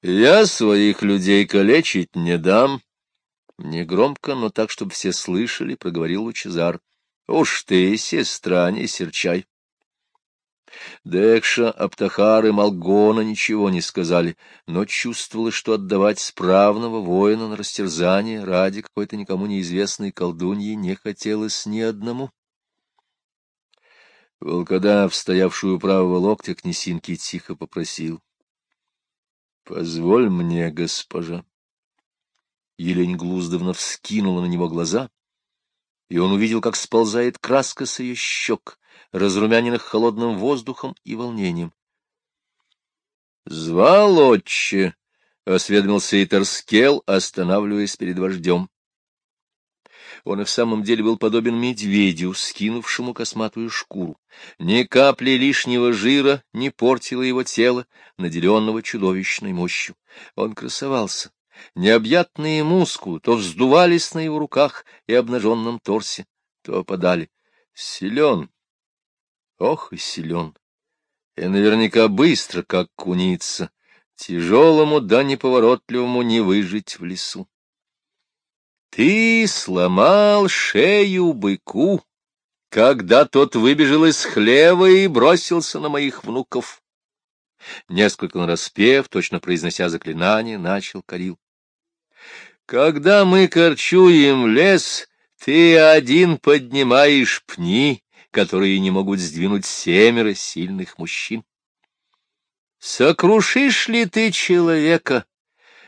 Я своих людей калечить не дам. Негромко, но так, чтобы все слышали, проговорил Лучезар. Уж ты, сестра, не серчай. Декша, Аптахар и Малгона ничего не сказали, но чувствовала, что отдавать справного воина на растерзание ради какой-то никому неизвестной колдуньи не хотелось ни одному. Волкодав, стоявший у правого локтя князинки, тихо попросил. — Позволь мне, госпожа. Елень Глуздовна вскинула на него глаза, и он увидел, как сползает краска с ее щек, разрумяненных холодным воздухом и волнением. — Звал отче, — осведомился Итерскел, останавливаясь перед вождем. Он и в самом деле был подобен медведю, скинувшему косматую шкуру. Ни капли лишнего жира не портило его тело, наделенного чудовищной мощью. Он красовался. Необъятные мускулы то вздувались на его руках и обнаженном торсе, то опадали. Силен, ох и силен, и наверняка быстро, как куница, тяжелому да неповоротливому не выжить в лесу. Ты сломал шею быку, когда тот выбежал из хлева и бросился на моих внуков. Несколько нараспев, точно произнося заклинание, начал Карил. Когда мы корчуем лес, ты один поднимаешь пни, которые не могут сдвинуть семеро сильных мужчин. Сокрушишь ли ты человека,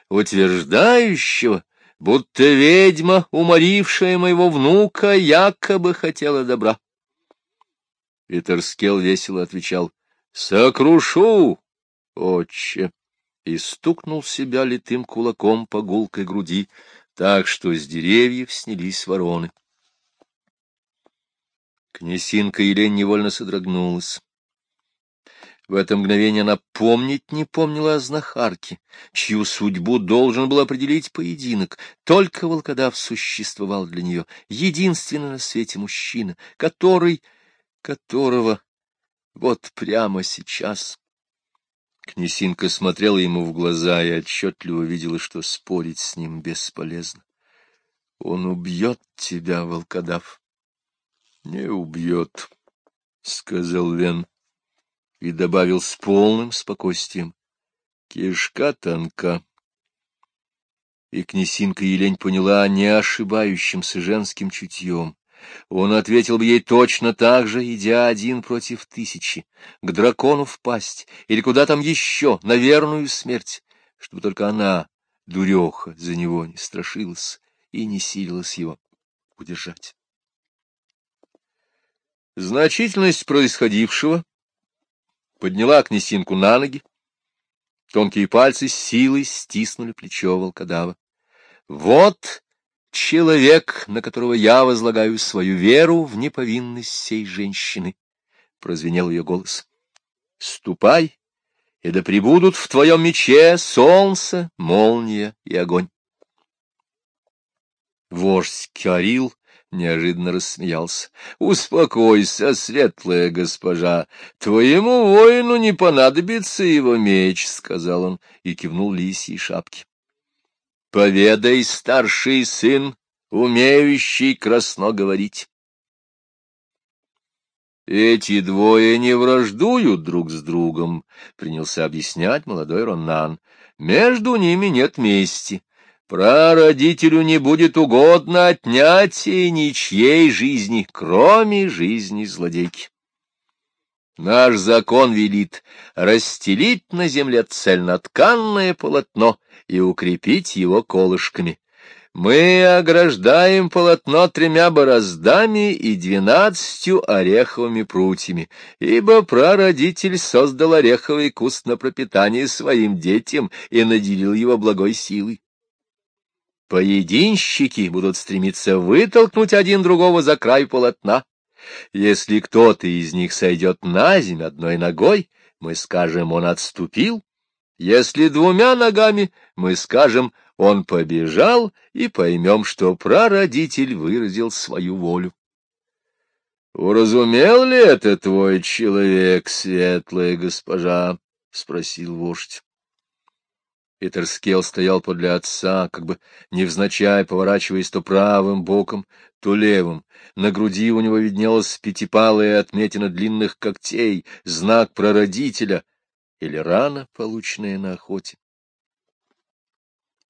утверждающего, будто ведьма, уморившая моего внука, якобы хотела добра. И Торскел весело отвечал, — Сокрушу, отче, и стукнул себя литым кулаком по гулкой груди, так что с деревьев снялись вороны. Князинка Елень невольно содрогнулась. В это мгновение она помнить не помнила о знахарке, чью судьбу должен был определить поединок. Только волкодав существовал для нее, единственный на свете мужчина, который... которого... вот прямо сейчас... Князинка смотрела ему в глаза и отчетливо видела, что спорить с ним бесполезно. — Он убьет тебя, волкодав. — Не убьет, — сказал Вен и добавил с полным спокойствием. Кишка тонка. И князинка Елень поняла не ошибающимся женским чутьем. Он ответил бы ей точно так же, идя один против тысячи, к дракону впасть или куда там еще, на верную смерть, чтобы только она, дуреха, за него не страшилась и не силилась его удержать. Значительность происходившего подняла князинку на ноги. Тонкие пальцы силой стиснули плечо волкодава. Вот человек, на которого я возлагаю свою веру в неповинность сей женщины, — прозвенел ее голос. — Ступай, и да пребудут в твоем мече солнце, молния и огонь. Вождь Кирилл неожиданно рассмеялся. — Успокойся, светлая госпожа, твоему воину не понадобится его меч, — сказал он и кивнул лисьей шапке. — Поведай, старший сын, умеющий красно говорить. Эти двое не враждуют друг с другом, — принялся объяснять молодой Роннан. Между ними нет мести. Прародителю не будет угодно отнятие ничьей жизни, кроме жизни злодейки. Наш закон велит расстелить на земле цельнотканное полотно и укрепить его колышками. Мы ограждаем полотно тремя бороздами и двенадцатью ореховыми прутьями, ибо прародитель создал ореховый куст на пропитание своим детям и наделил его благой силой. Поединщики будут стремиться вытолкнуть один другого за край полотна. Если кто-то из них сойдет на землю одной ногой, мы скажем, он отступил. Если двумя ногами, мы скажем, он побежал, и поймем, что прародитель выразил свою волю. — Уразумел ли это твой человек, светлая госпожа? — спросил вождь. Этерскел стоял подле отца, как бы невзначай поворачиваясь то правым боком, то левым. На груди у него виднелась пятипалая отметина длинных когтей, знак прародителя или рана, полученная на охоте.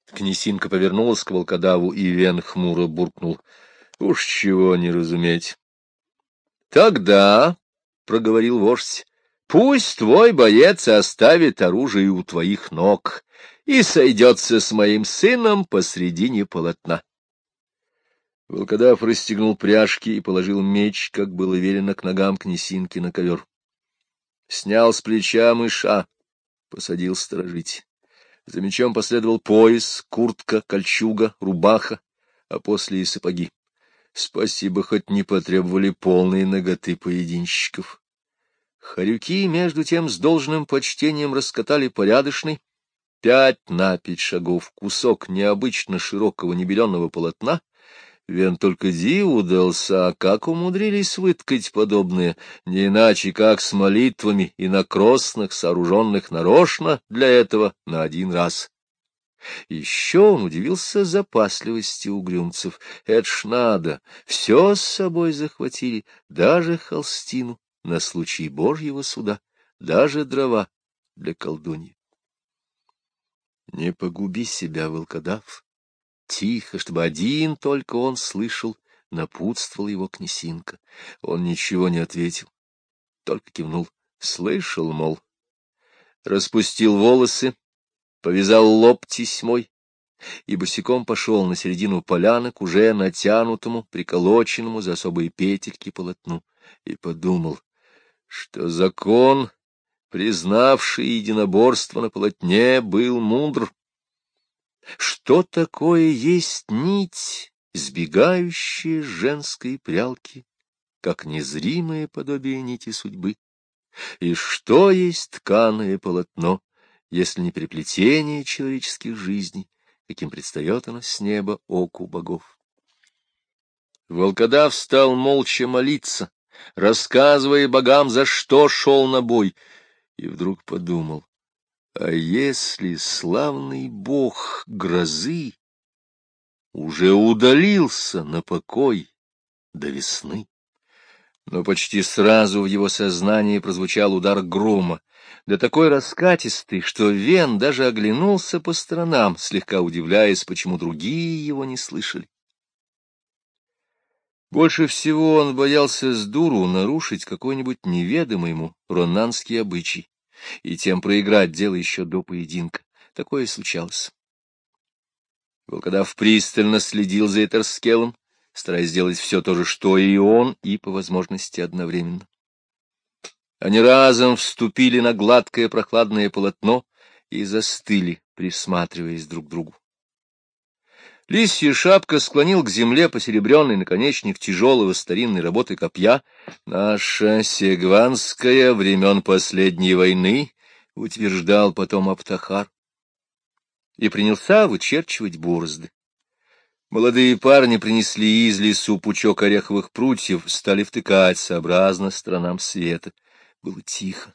Князинка повернулась к волкодаву, и Вен хмуро буркнул. — Уж чего не разуметь. — Тогда, — проговорил вождь, — пусть твой боец оставит оружие у твоих ног и сойдется с моим сыном посредине полотна. Волкодав расстегнул пряжки и положил меч, как было велено к ногам князинки на ковер. Снял с плеча мыша, посадил сторожить. За мечом последовал пояс, куртка, кольчуга, рубаха, а после и сапоги. Спасибо, хоть не потребовали полной ноготы поединщиков. Харюки, между тем, с должным почтением раскатали порядочный, пять на пять шагов, кусок необычно широкого небеленного полотна, Вен только диву дался, а как умудрились выткать подобные, не иначе как с молитвами и на кроснах, сооруженных нарочно для этого на один раз. Еще он удивился запасливости угрюмцев. Это ж надо, все с собой захватили, даже холстину на случай Божьего суда, даже дрова для колдуньи. Не погуби себя, волкодав, Тихо, чтобы один только он слышал, напутствовал его князинка. Он ничего не ответил, только кивнул. Слышал, мол. Распустил волосы, повязал лоб тесьмой и босиком пошел на середину поляны к уже натянутому, приколоченному за особые петельки полотну, и подумал, что закон, признавший единоборство на полотне, был мудр, что такое есть нить, сбегающая женской прялки, как незримое подобие нити судьбы? И что есть тканое полотно, если не переплетение человеческих жизней, каким предстает оно с неба оку богов? Волкодав стал молча молиться, рассказывая богам, за что шел на бой, и вдруг подумал, а если славный бог грозы уже удалился на покой до весны? Но почти сразу в его сознании прозвучал удар грома, да такой раскатистый, что Вен даже оглянулся по сторонам, слегка удивляясь, почему другие его не слышали. Больше всего он боялся с дуру нарушить какой-нибудь неведомый ему ронанский обычай и тем проиграть дело еще до поединка. Такое случалось. Волкодав пристально следил за Этерскелом, стараясь сделать все то же, что и он, и, по возможности, одновременно. Они разом вступили на гладкое прохладное полотно и застыли, присматриваясь друг к другу. Лисья шапка склонил к земле посеребренный наконечник тяжелого старинной работы копья. «Наша сегванская времен последней войны», — утверждал потом Аптахар. И принялся вычерчивать борозды. Молодые парни принесли из лесу пучок ореховых прутьев, стали втыкать сообразно сторонам света. Было тихо.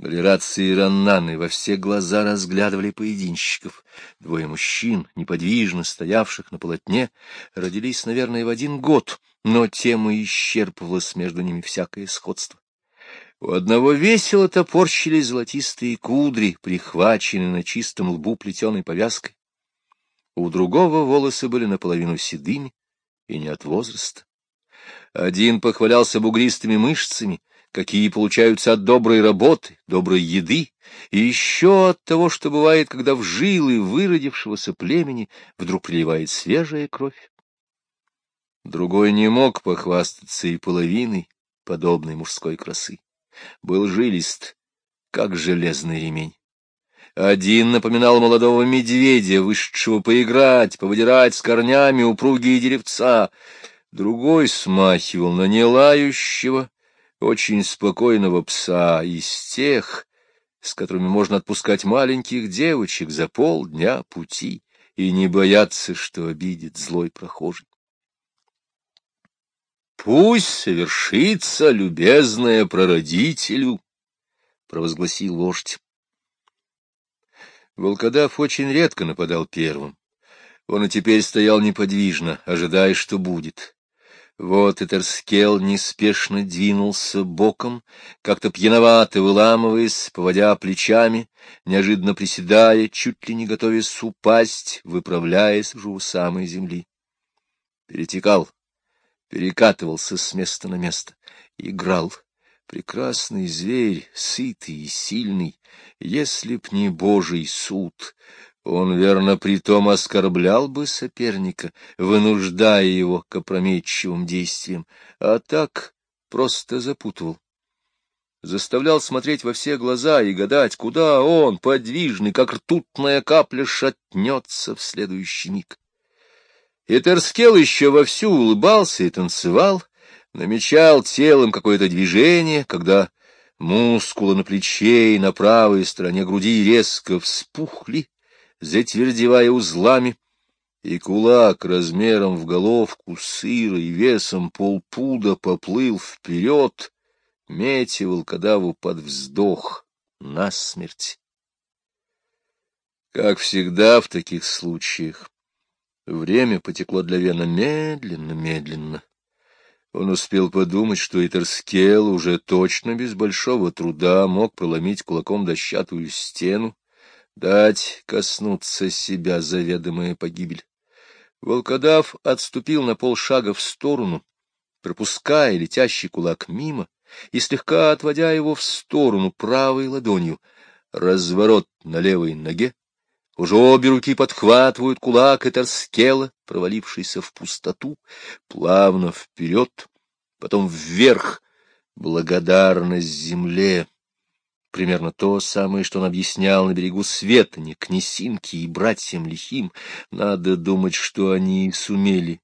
Галерации и раннаны во все глаза разглядывали поединщиков. Двое мужчин, неподвижно стоявших на полотне, родились, наверное, в один год, но тема исчерпывалась между ними всякое сходство. У одного весело топорщились золотистые кудри, прихваченные на чистом лбу плетеной повязкой. У другого волосы были наполовину седыми и не от возраста. Один похвалялся бугристыми мышцами, какие получаются от доброй работы, доброй еды, и еще от того, что бывает, когда в жилы выродившегося племени вдруг приливает свежая кровь. Другой не мог похвастаться и половиной подобной мужской красы. Был жилист, как железный ремень. Один напоминал молодого медведя, вышедшего поиграть, повыдирать с корнями упругие деревца, другой смахивал на нелающего, очень спокойного пса из тех, с которыми можно отпускать маленьких девочек за полдня пути и не бояться, что обидит злой прохожий. «Пусть совершится, любезное прародителю!» — провозгласил вождь. Волкодав очень редко нападал первым. Он и теперь стоял неподвижно, ожидая, что будет. Вот Этерскел неспешно двинулся боком, как-то пьяновато выламываясь, поводя плечами, неожиданно приседая, чуть ли не готовясь упасть, выправляясь уже у самой земли. Перетекал, перекатывался с места на место, играл. Прекрасный зверь, сытый и сильный, если б не Божий суд, он, верно, притом оскорблял бы соперника, вынуждая его к опрометчивым действиям, а так просто запутывал. Заставлял смотреть во все глаза и гадать, куда он, подвижный, как ртутная капля, шатнется в следующий миг. И Терскел еще вовсю улыбался и танцевал, намечал телом какое-то движение, когда мускулы на плече и на правой стороне груди резко вспухли, затвердевая узлами, и кулак размером в головку сыра и весом полпуда поплыл вперед, метя волкодаву под вздох насмерть. Как всегда в таких случаях, время потекло для Вена медленно-медленно. Он успел подумать, что Итерскел уже точно без большого труда мог проломить кулаком дощатую стену, дать коснуться себя заведомая погибель. Волкодав отступил на полшага в сторону, пропуская летящий кулак мимо и слегка отводя его в сторону правой ладонью. Разворот на левой ноге. Уже обе руки подхватывают кулак Этерскела, провалившийся в пустоту, плавно вперед, потом вверх, благодарность земле, Примерно то самое, что он объяснял на берегу света, не князинке и братьям лихим. Надо думать, что они сумели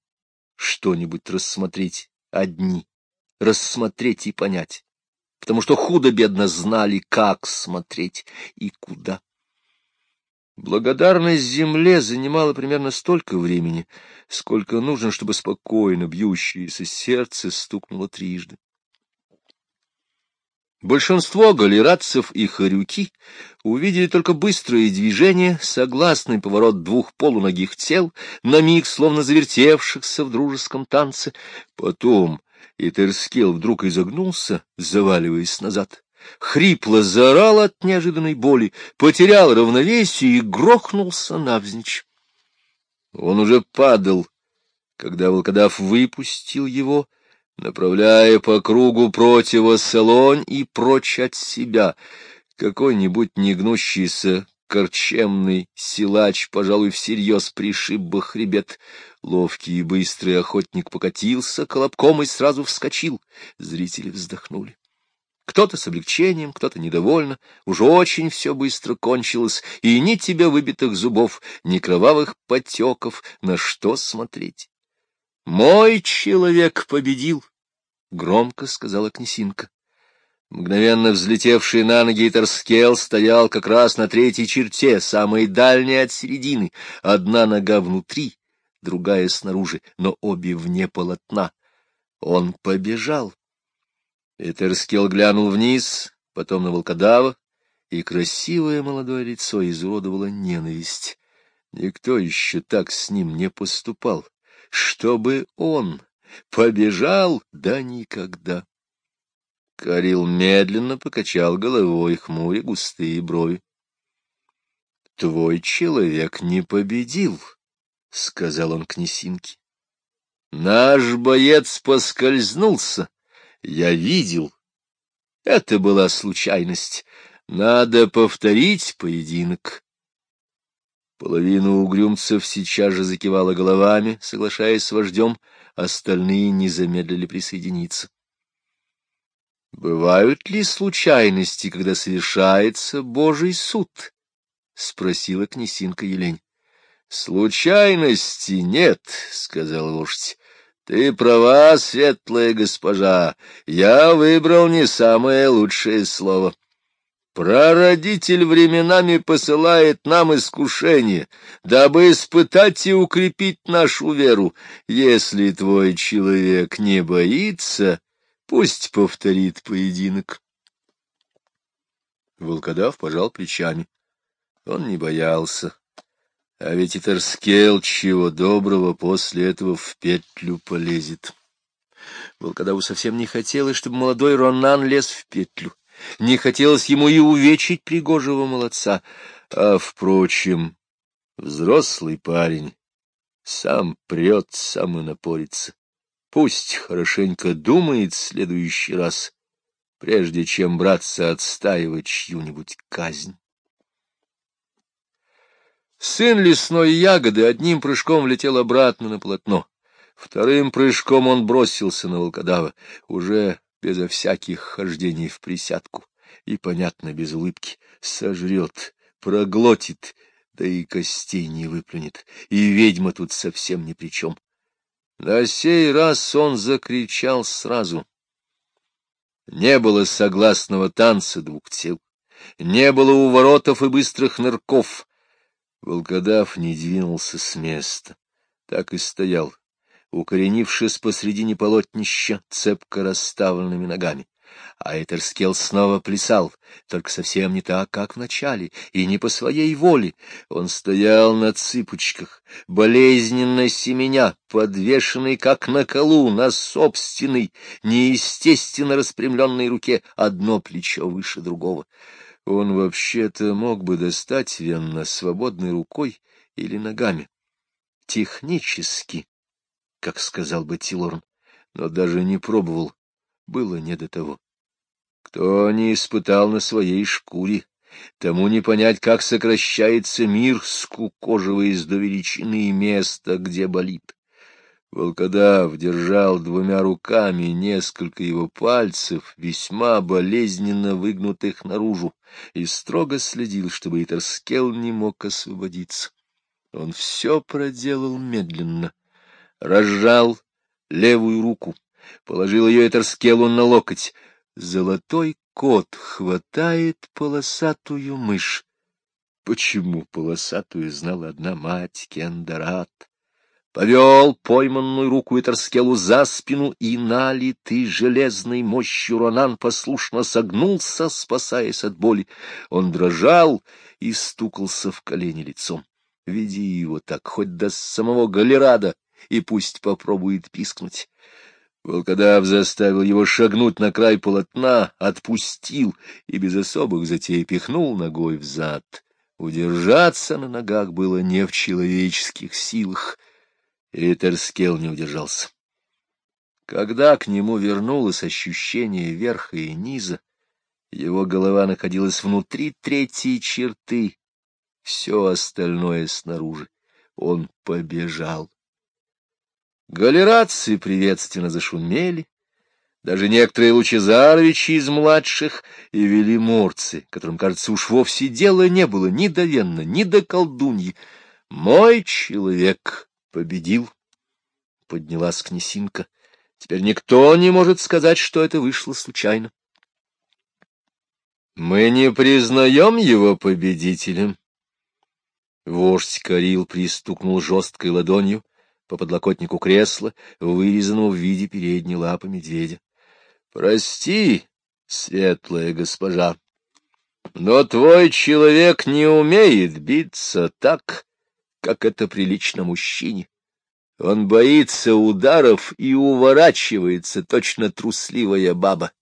что-нибудь рассмотреть одни, рассмотреть и понять, потому что худо-бедно знали, как смотреть и куда. Благодарность земле занимала примерно столько времени, сколько нужно, чтобы спокойно бьющееся сердце стукнуло трижды. Большинство галератцев и хорюки увидели только быстрое движение, согласный поворот двух полуногих тел, на миг словно завертевшихся в дружеском танце. Потом Итерскел вдруг изогнулся, заваливаясь назад. Хрипло заорал от неожиданной боли, потерял равновесие и грохнулся навзничь. Он уже падал, когда волкодав выпустил его, направляя по кругу противосолонь и прочь от себя. Какой-нибудь негнущийся корчемный силач, пожалуй, всерьез пришиб бы хребет. Ловкий и быстрый охотник покатился колобком и сразу вскочил. Зрители вздохнули. Кто-то с облегчением, кто-то недовольно. Уж очень все быстро кончилось, и ни тебе выбитых зубов, ни кровавых потеков, на что смотреть. Мой человек победил, — громко сказала князинка. Мгновенно взлетевший на ноги Торскел стоял как раз на третьей черте, самой дальней от середины. Одна нога внутри, другая снаружи, но обе вне полотна. Он побежал. Этерскел глянул вниз, потом на волкодава, и красивое молодое лицо изуродовало ненависть. Никто еще так с ним не поступал чтобы он побежал, да никогда. Карил медленно покачал головой, хмуря густые брови. — Твой человек не победил, — сказал он князинке. — Наш боец поскользнулся. Я видел. Это была случайность. Надо повторить поединок. Половина угрюмцев сейчас же закивала головами, соглашаясь с вождем, остальные не замедлили присоединиться. — Бывают ли случайности, когда совершается Божий суд? — спросила князинка Елень. — Случайности нет, — сказал вождь. — Ты права, светлая госпожа, я выбрал не самое лучшее слово. — Прародитель временами посылает нам искушение, дабы испытать и укрепить нашу веру. Если твой человек не боится, пусть повторит поединок. Волкодав пожал плечами. Он не боялся. А ведь и Торскел чего доброго после этого в петлю полезет. Волкодаву совсем не хотелось, чтобы молодой Ронан лез в петлю. Не хотелось ему и увечить пригожего молодца. А, впрочем, взрослый парень сам прет, сам и напорится. Пусть хорошенько думает в следующий раз, прежде чем браться отстаивать чью-нибудь казнь. Сын лесной ягоды одним прыжком летел обратно на полотно. Вторым прыжком он бросился на волкодава, уже безо всяких хождений в присядку, и, понятно, без улыбки, сожрет, проглотит, да и костей не выплюнет, и ведьма тут совсем ни при чем. На сей раз он закричал сразу. Не было согласного танца двух тел, не было уворотов и быстрых нырков, Волкодав не двинулся с места, так и стоял, укоренившись посредине полотнища цепко расставленными ногами. А Этерскел снова плясал, только совсем не так, как вначале, и не по своей воле. Он стоял на цыпочках, болезненно семеня, подвешенный, как на колу, на собственной, неестественно распрямленной руке, одно плечо выше другого. Он вообще-то мог бы достать Венна свободной рукой или ногами. Технически, как сказал бы Тилорн, но даже не пробовал, было не до того. Кто не испытал на своей шкуре, тому не понять, как сокращается мир, скукоживаясь до величины места, где болит. Волкодав держал двумя руками несколько его пальцев, весьма болезненно выгнутых наружу, и строго следил, чтобы Итерскел не мог освободиться. Он все проделал медленно, разжал левую руку, положил ее Этерскелу на локоть. Золотой кот хватает полосатую мышь. Почему полосатую знала одна мать Кендарат? повел пойманную руку Этерскелу за спину, и налитый железной мощью Ронан послушно согнулся, спасаясь от боли. Он дрожал и стукался в колени лицом. Веди его так, хоть до самого Галерада, и пусть попробует пискнуть. Волкодав заставил его шагнуть на край полотна, отпустил и без особых затей пихнул ногой взад. Удержаться на ногах было не в человеческих силах. Ритерскел не удержался. Когда к нему вернулось ощущение верха и низа, его голова находилась внутри третьей черты, все остальное снаружи. Он побежал. Галерации приветственно зашумели, даже некоторые лучезаровичи из младших и велиморцы, которым, кажется, уж вовсе дела не было ни до Венна, ни до колдуньи. Мой человек победил, — поднялась князинка. Теперь никто не может сказать, что это вышло случайно. Мы не признаем его победителем. Вождь Карил пристукнул жесткой ладонью по подлокотнику кресла, вырезанного в виде передней лапы медведя. — Прости, светлая госпожа, но твой человек не умеет биться так, как это прилично мужчине. Он боится ударов и уворачивается, точно трусливая баба.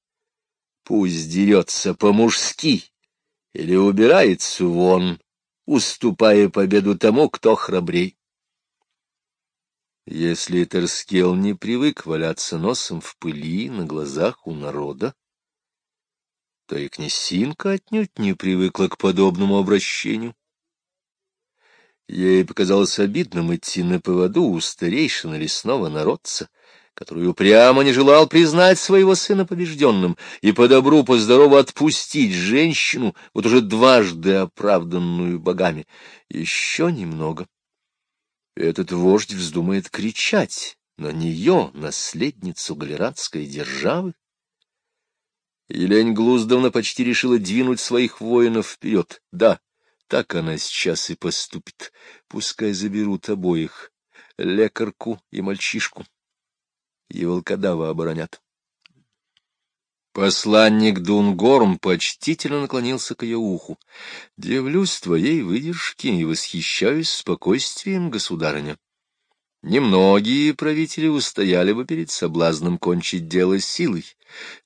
Пусть дерется по-мужски или убирается вон, уступая победу тому, кто храбрей. Если Терскел не привык валяться носом в пыли на глазах у народа, то и князинка отнюдь не привыкла к подобному обращению. Ей показалось обидным идти на поводу у старейшины лесного народца, который упрямо не желал признать своего сына побежденным и по добру, по здорову отпустить женщину, вот уже дважды оправданную богами. Еще немного. Этот вождь вздумает кричать на нее, наследницу галератской державы. Елень Глуздовна почти решила двинуть своих воинов вперед. Да, так она сейчас и поступит. Пускай заберут обоих, лекарку и мальчишку, и волкодава оборонят. Посланник Дунгорм почтительно наклонился к ее уху. — Дивлюсь твоей выдержке и восхищаюсь спокойствием, государыня. Немногие правители устояли бы перед соблазном кончить дело силой.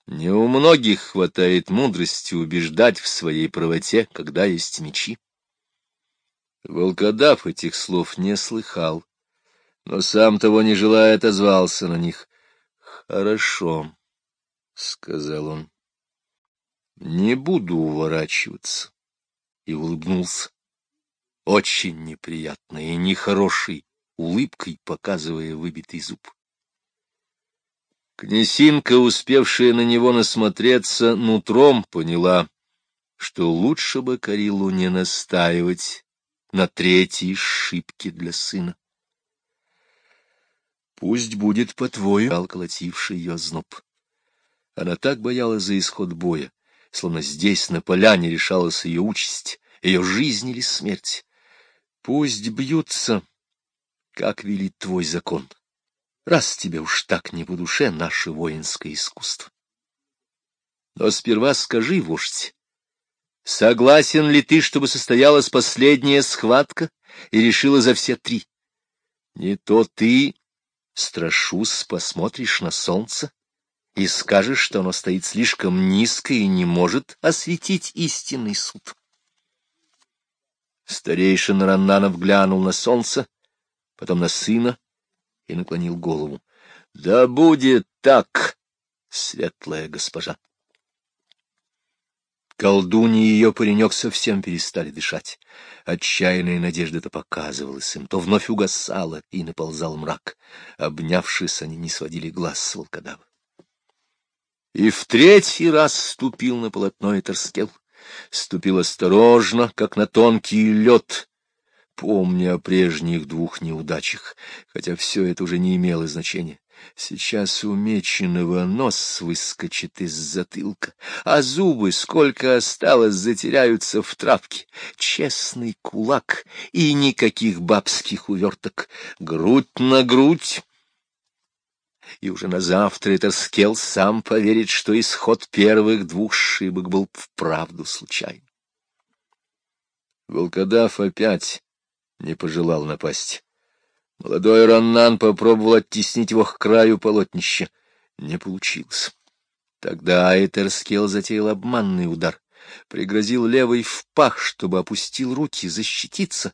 Не у многих хватает мудрости убеждать в своей правоте, когда есть мечи. Волкодав этих слов не слыхал, но сам того не желая отозвался на них. — Хорошо, — сказал он. — Не буду уворачиваться. И улыбнулся. Очень неприятной и нехорошей улыбкой, показывая выбитый зуб. Князинка, успевшая на него насмотреться, нутром поняла, что лучше бы Карилу не настаивать на третьей шибке для сына. Пусть будет по-твоему, колотивший ее зноб. Она так боялась за исход боя, словно здесь, на поляне, решалась ее участь, ее жизнь или смерть. Пусть бьются, как велит твой закон, раз тебе уж так не по душе наше воинское искусство. Но сперва скажи, вождь, согласен ли ты, чтобы состоялась последняя схватка и решила за все три? Не то ты, страшусь, посмотришь на солнце, и скажешь, что оно стоит слишком низко и не может осветить истинный суд. Старейшин Раннанов глянул на солнце, потом на сына и наклонил голову. — Да будет так, светлая госпожа. Колдунья и ее паренек совсем перестали дышать. Отчаянная надежда-то показывалась им, то вновь угасала, и наползал мрак. Обнявшись, они не сводили глаз с волкодава. И в третий раз ступил на полотно Этерскел. Ступил осторожно, как на тонкий лед, помня о прежних двух неудачах, хотя все это уже не имело значения. Сейчас у Меченого нос выскочит из затылка, а зубы, сколько осталось, затеряются в травке. Честный кулак и никаких бабских уверток. Грудь на грудь, и уже на завтра Этерскел сам поверит, что исход первых двух шибок был вправду случайным. Волкодав опять не пожелал напасть. Молодой Раннан попробовал оттеснить его к краю полотнища. Не получилось. Тогда Этерскел затеял обманный удар, пригрозил левой в пах, чтобы опустил руки, защититься.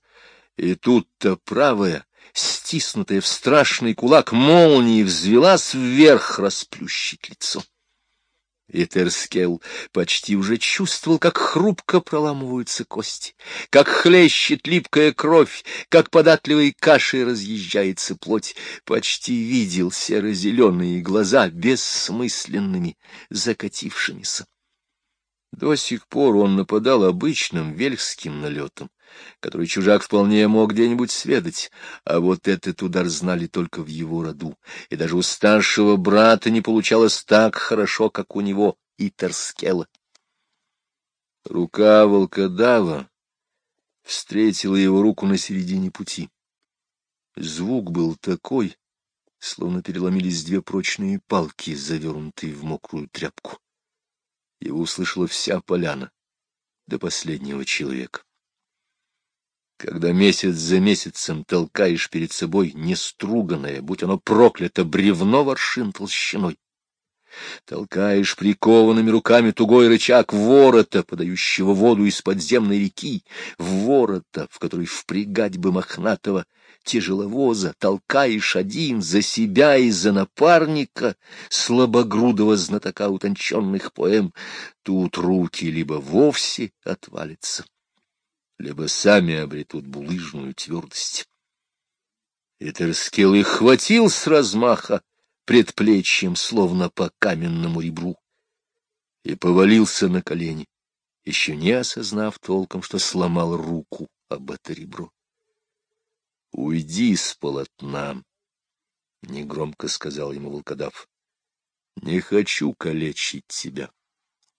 И тут-то правая стиснутая в страшный кулак молнии, взвелась вверх расплющить лицо. И почти уже чувствовал, как хрупко проламываются кости, как хлещет липкая кровь, как податливой кашей разъезжается плоть, почти видел серо-зеленые глаза бессмысленными, закатившимися. До сих пор он нападал обычным вельским налетом, который чужак вполне мог где-нибудь сведать, а вот этот удар знали только в его роду, и даже у старшего брата не получалось так хорошо, как у него и Терскела. Рука волкодава встретила его руку на середине пути. Звук был такой, словно переломились две прочные палки, завернутые в мокрую тряпку. Его услышала вся поляна до последнего человека. Когда месяц за месяцем толкаешь перед собой неструганное, будь оно проклято, бревно воршин толщиной, толкаешь прикованными руками тугой рычаг ворота, подающего воду из подземной реки, ворота, в который впрягать бы мохнатого тяжеловоза, толкаешь один за себя и за напарника, слабогрудого знатока утонченных поэм, тут руки либо вовсе отвалятся, либо сами обретут булыжную твердость. И Терскел их хватил с размаха предплечьем, словно по каменному ребру, и повалился на колени, еще не осознав толком, что сломал руку об это ребро. — Уйди с полотна, — негромко сказал ему волкодав. — Не хочу калечить тебя.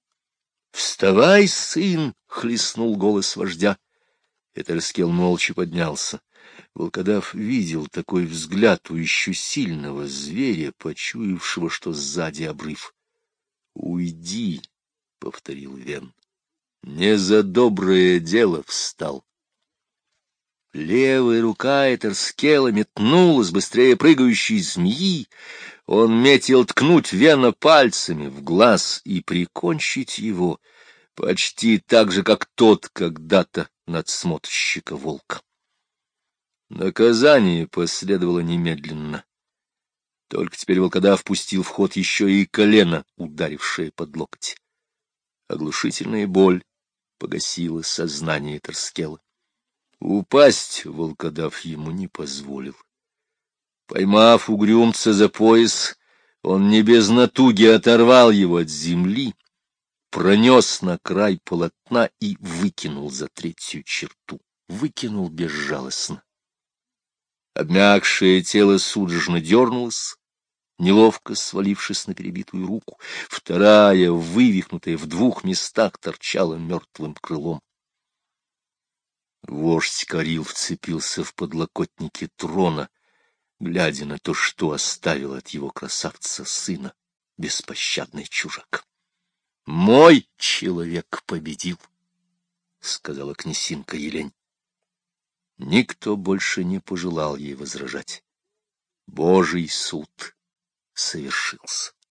— Вставай, сын! — хлестнул голос вождя. Этерскел молча поднялся. Волкодав видел такой взгляд у еще сильного зверя, почуявшего, что сзади обрыв. Уйди, — повторил Вен. Не за доброе дело встал. Левая рука Этерскела метнулась быстрее прыгающей змеи. Он метил ткнуть Вена пальцами в глаз и прикончить его, почти так же, как тот когда-то надсмотрщика волка. Наказание последовало немедленно. Только теперь волкодав впустил в ход еще и колено, ударившее под локоть. Оглушительная боль погасила сознание Торскела. Упасть волкодав ему не позволил. Поймав угрюмца за пояс, он не без натуги оторвал его от земли, пронес на край полотна и выкинул за третью черту. Выкинул безжалостно. Обмякшее тело судорожно дернулось, неловко свалившись на перебитую руку. Вторая, вывихнутая в двух местах, торчала мертвым крылом. Вождь Карил вцепился в подлокотники трона, глядя на то, что оставил от его красавца сына беспощадный чужак. — Мой человек победил, — сказала князинка Елень. Никто больше не пожелал ей возражать. Божий суд совершился.